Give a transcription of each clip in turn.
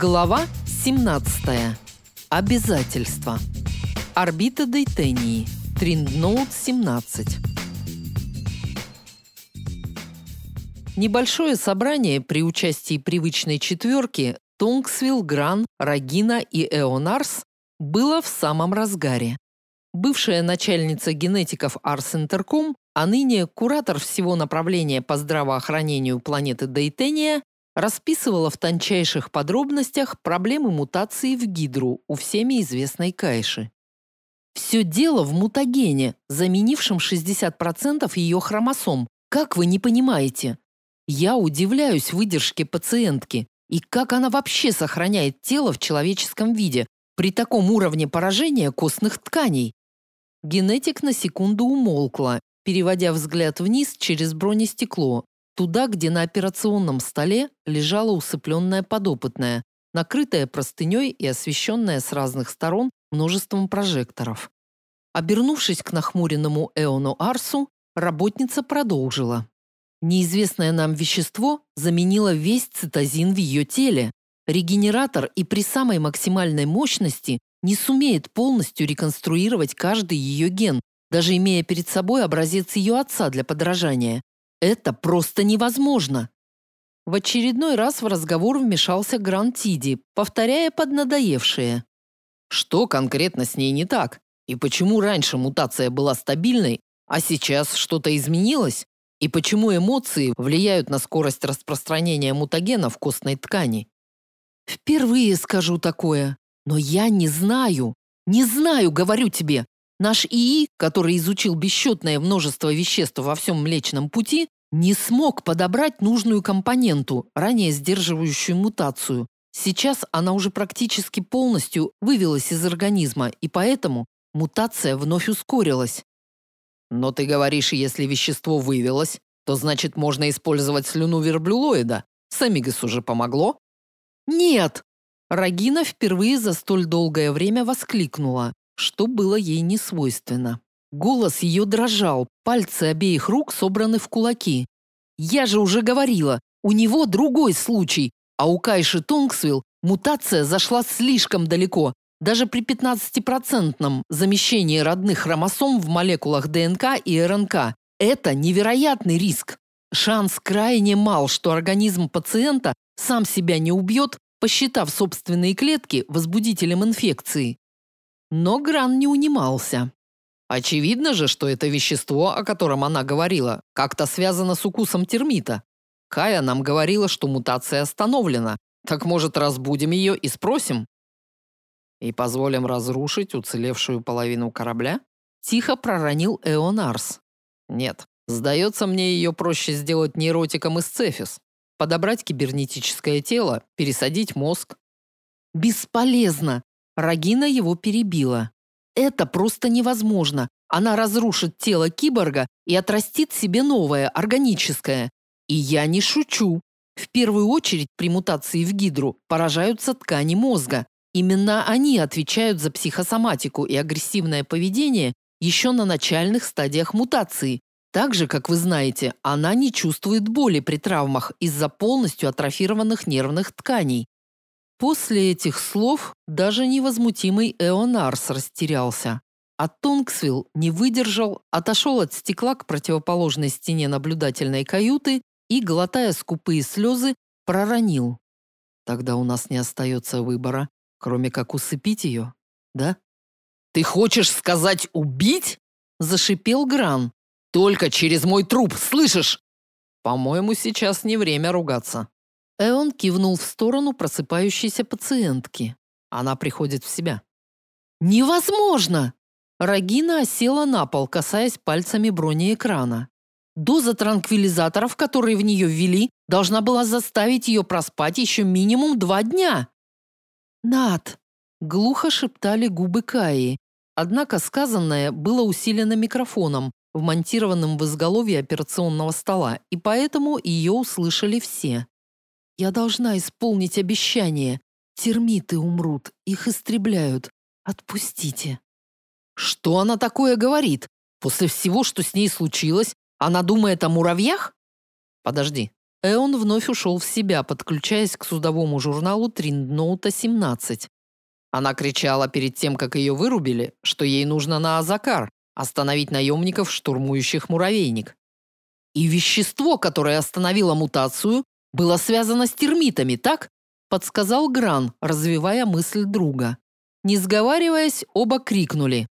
Глава 17. Обязательства. Орбита Дейтении. Триндноут 17. Небольшое собрание при участии привычной четверки Тонгсвилл, Гран, Рагина и Эонарс было в самом разгаре. Бывшая начальница генетиков Арс Интерком, а ныне куратор всего направления по здравоохранению планеты Дейтения, расписывала в тончайших подробностях проблемы мутации в гидру у всеми известной Кайши. Все дело в мутагене, заменившем 60% ее хромосом. Как вы не понимаете? Я удивляюсь выдержке пациентки и как она вообще сохраняет тело в человеческом виде при таком уровне поражения костных тканей. Генетик на секунду умолкла, переводя взгляд вниз через бронестекло, Туда, где на операционном столе лежала усыпленная подопытная, накрытая простыней и освещенная с разных сторон множеством прожекторов. Обернувшись к нахмуренному Эону Арсу, работница продолжила. Неизвестное нам вещество заменило весь цитозин в ее теле. Регенератор и при самой максимальной мощности не сумеет полностью реконструировать каждый ее ген, даже имея перед собой образец ее отца для подражания. Это просто невозможно. В очередной раз в разговор вмешался Гран Тиди, повторяя поднадоевшее. Что конкретно с ней не так? И почему раньше мутация была стабильной, а сейчас что-то изменилось? И почему эмоции влияют на скорость распространения мутагена в костной ткани? Впервые скажу такое, но я не знаю. Не знаю, говорю тебе. Наш ИИ, который изучил бесчетное множество веществ во всем Млечном Пути, не смог подобрать нужную компоненту, ранее сдерживающую мутацию. Сейчас она уже практически полностью вывелась из организма, и поэтому мутация вновь ускорилась. Но ты говоришь, если вещество вывелось, то значит можно использовать слюну верблюлоида. Самигас уже помогло? Нет! Рагина впервые за столь долгое время воскликнула что было ей не свойственно. Голос ее дрожал, пальцы обеих рук собраны в кулаки. «Я же уже говорила, у него другой случай, а у Кайши Тонгсвилл мутация зашла слишком далеко. Даже при 15-процентном замещении родных хромосом в молекулах ДНК и РНК это невероятный риск. Шанс крайне мал, что организм пациента сам себя не убьет, посчитав собственные клетки возбудителем инфекции. Но Гран не унимался. Очевидно же, что это вещество, о котором она говорила, как-то связано с укусом термита. Кая нам говорила, что мутация остановлена. Так может, разбудим ее и спросим? И позволим разрушить уцелевшую половину корабля? Тихо проронил Эонарс. Нет, сдается мне ее проще сделать нейротиком из Цефис. Подобрать кибернетическое тело, пересадить мозг. Бесполезно. Рагина его перебила. Это просто невозможно. Она разрушит тело киборга и отрастит себе новое, органическое. И я не шучу. В первую очередь при мутации в гидру поражаются ткани мозга. Именно они отвечают за психосоматику и агрессивное поведение еще на начальных стадиях мутации. Так же, как вы знаете, она не чувствует боли при травмах из-за полностью атрофированных нервных тканей. После этих слов даже невозмутимый Эонарс растерялся. А Тонгсвилл не выдержал, отошел от стекла к противоположной стене наблюдательной каюты и, глотая скупые слезы, проронил. «Тогда у нас не остается выбора, кроме как усыпить ее, да?» «Ты хочешь сказать убить?» – зашипел Гран. «Только через мой труп, слышишь?» «По-моему, сейчас не время ругаться», Эон кивнул в сторону просыпающейся пациентки. Она приходит в себя. «Невозможно!» Рагина осела на пол, касаясь пальцами бронеэкрана. Доза транквилизаторов, которые в нее ввели, должна была заставить ее проспать еще минимум два дня. «Над!» – глухо шептали губы Каи. Однако сказанное было усилено микрофоном, вмонтированным в изголовье операционного стола, и поэтому ее услышали все. Я должна исполнить обещание. Термиты умрут, их истребляют. Отпустите. Что она такое говорит? После всего, что с ней случилось, она думает о муравьях? Подожди. Эон вновь ушел в себя, подключаясь к судовому журналу Триндноута 17. Она кричала перед тем, как ее вырубили, что ей нужно на Азакар остановить наемников, штурмующих муравейник. И вещество, которое остановило мутацию, было связано с термитами, так? подсказал Гран, развивая мысль друга. Не сговариваясь, оба крикнули: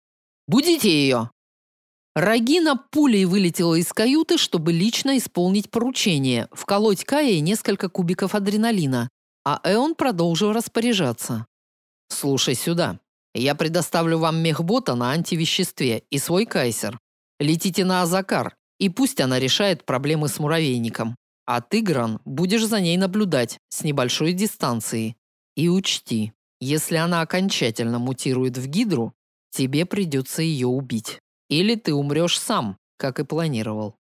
"Будите ее!" Рагина пулей вылетела из каюты, чтобы лично исполнить поручение вколоть Кае несколько кубиков адреналина, а Эон продолжил распоряжаться. Слушай сюда. Я предоставлю вам мехбота на антивеществе и свой кайсер. Летите на Азакар, и пусть она решает проблемы с муравейником. А ты, Гран, будешь за ней наблюдать с небольшой дистанции. И учти, если она окончательно мутирует в гидру, тебе придется ее убить. Или ты умрешь сам, как и планировал.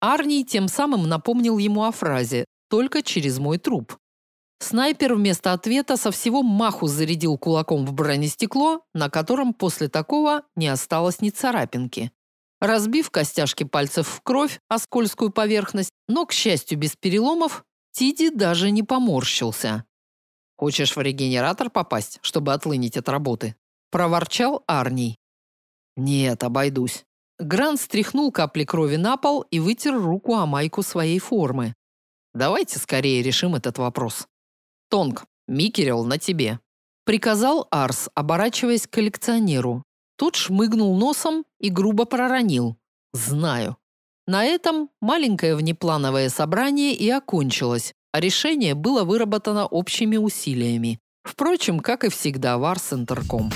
Арний тем самым напомнил ему о фразе «только через мой труп». Снайпер вместо ответа со всего маху зарядил кулаком в бронестекло, на котором после такого не осталось ни царапинки. Разбив костяшки пальцев в кровь о скользкую поверхность, но, к счастью, без переломов, Тиди даже не поморщился. «Хочешь в регенератор попасть, чтобы отлынить от работы?» – проворчал Арний. Нет, обойдусь. Грант стряхнул капли крови на пол и вытер руку о майку своей формы. Давайте скорее решим этот вопрос. Тонг, Микерил на тебе, приказал Арс, оборачиваясь к коллекционеру. Тот шмыгнул носом и грубо проронил: "Знаю". На этом маленькое внеплановое собрание и окончилось, а решение было выработано общими усилиями. Впрочем, как и всегда в Арс Интерком.